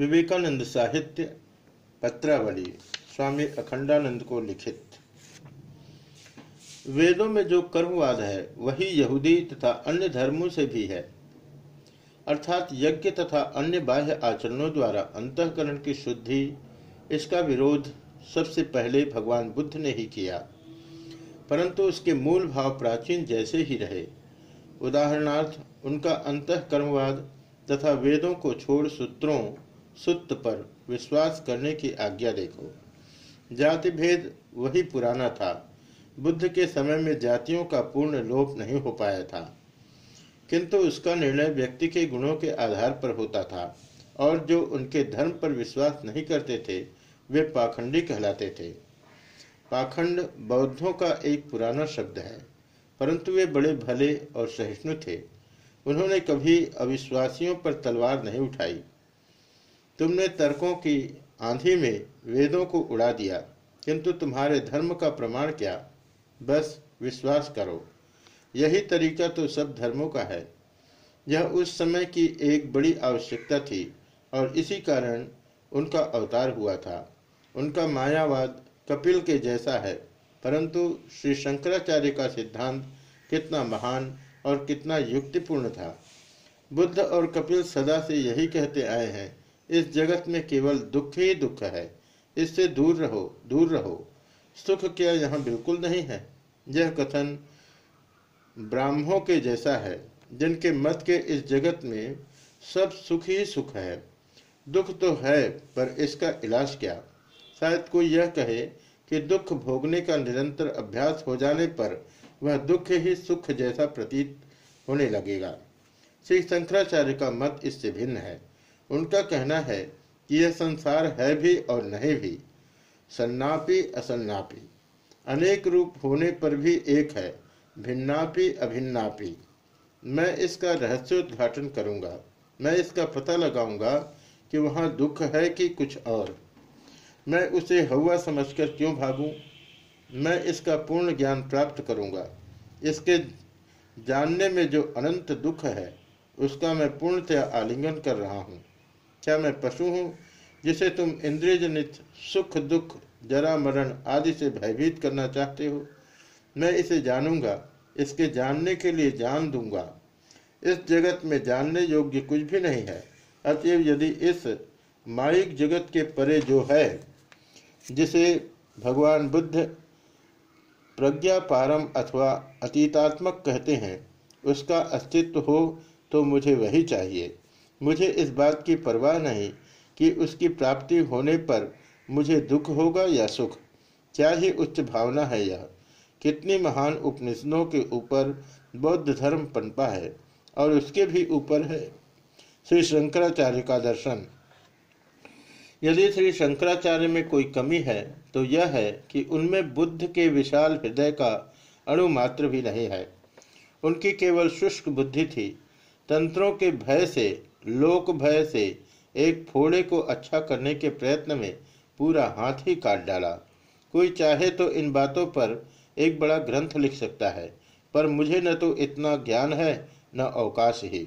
विवेकानंद साहित्य, पत्रावली, स्वामी अखंडानंद को लिखित। वेदों में जो कर्मवाद है, वही यहूदी तथा अन्य धर्मों से भी है। अर्थात यज्ञ तथा अन्य बाह्य आचरणों द्वारा अंतकरण की शुद्धि, इसका विरोध सबसे पहले भगवान बुद्ध ने ही किया। परंतु उसके मूल भाव प्राचीन जैसे ही रहे। उदाहरणार्थ, उनका अंतकर्मवाद तथा वेदों को छोड़ सूत्रों सुत्त पर विश्वास करने की आज्ञा देखो। जाति भेद वही पुराना था। बुद्ध के समय में जातियों का पूर्ण लोप नहीं हो पाया था। किंतु उसका निर्णय व्यक्ति के गुणों के आधार पर होता था और जो उनके धर्म पर विश्वास नहीं करते थे, वे पाखंडी कहलाते थे। पाखंड बौद्धों का एक पुराना शब्द है, परंतु वे बड़े भले और सहिष्णु थे। उन्होंने कभी अविश्वासियों पर तलवार नहीं उठाई। तुमने तर्कों की आंधी में वेदों को उड़ा दिया, किंतु तुम्हारे धर्म का प्रमाण क्या? बस विश्वास करो। यही तरीका तो सब धर्मों का है। यह उस समय की एक बड़ी आवश्यकता थी, और इसी कारण उनका अवतार हुआ था। उनका मायावाद कपिल के जैसा है, परंतु श्री शंकराचार्य का सिद्धांत कितना महान और कितना युक्तिपूर्ण था। बुद्ध और कपिल सदा से यही कहते आए हैं इस जगत में केवल दुख ही दुख है। इससे दूर रहो दूर रहो। सुख क्या यहाँ बिल्कुल नहीं है? यह कथन ब्राह्मों के जैसा है, जिनके मत के इस जगत में सब सुख ही सुख है। दुख तो है, पर इसका इलाज क्या? शायद कोई यह कहे कि दुख भोगने का निरंतर अभ्यास हो जाने पर वह दुख ही सुख जैसा प्रतीत होने लगेगा। श्री शंकराचार्य का मत इससे भिन्न है। उनका कहना है कि यह संसार है भी और नहीं भी। सन्नापी, असन्नापी। अनेक रूप होने पर भी एक है, भिन्नापी, अभिन्नापी। मैं इसका रहस्योद्घाटन करूँगा। मैं इसका पता लगाऊँगा कि वहाँ दुख है कि कुछ और। मैं उसे हवा समझकर क्यों भागूं? मैं इसका पूर्ण ज्ञान प्राप्त करूँगा। इसके जानने में जो अनंत दुख है, उसका मैं पूर्णतया आलिंगन कर रहा हूँ। क्या मैं पशु हूँ, जिसे तुम इंद्रिय जनित सुख, दुख, जरा, मरण आदि से भयभीत करना चाहते हो? मैं इसे जानूँगा, इसके जानने के लिए जान दूँगा। इस जगत में जानने योग्य कुछ भी नहीं है, अतएव यदि इस माइक जगत के परे जो है, जिसे भगवान बुद्ध प्रज्ञा पारम अथवा अतीतात्मक कहते हैं, उसका अस्तित्व हो तो मुझे वही चाहिए। मुझे इस बात की परवाह नहीं कि उसकी प्राप्ति होने पर मुझे दुख होगा या सुख। क्या ही उच्च भावना है यह। कितनी महान उपनिषदों के ऊपर बौद्ध धर्म पनपा है और उसके भी ऊपर है। श्री शंकराचार्य का दर्शन। यदि श्री शंकराचार्य में कोई कमी है तो यह है कि उनमें बुद्ध के विशाल हृदय का अणु मात्र भी नहीं है। उनकी केवल शुष्क बुद्धि थी। तंत्रों के भय से लोक भय से एक फोड़े को अच्छा करने के प्रयत्न में पूरा हाथ ही काट डाला। कोई चाहे तो इन बातों पर एक बड़ा ग्रंथ लिख सकता है, पर मुझे न तो इतना ज्ञान है, न अवकाश ही।